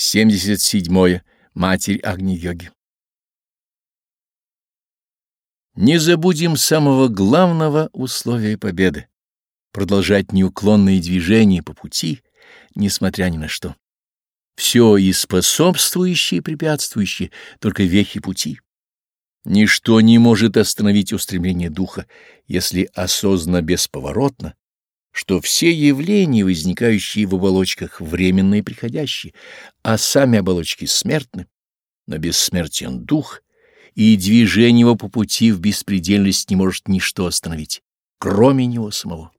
77. -е. Матерь Агни-йоги Не забудем самого главного условия победы — продолжать неуклонные движения по пути, несмотря ни на что. Все и способствующее, и препятствующее, только вехи пути. Ничто не может остановить устремление духа, если осознанно бесповоротно, что все явления, возникающие в оболочках, временные и приходящие, а сами оболочки смертны, но бессмертен дух, и движение его по пути в беспредельность не может ничто остановить, кроме него самого.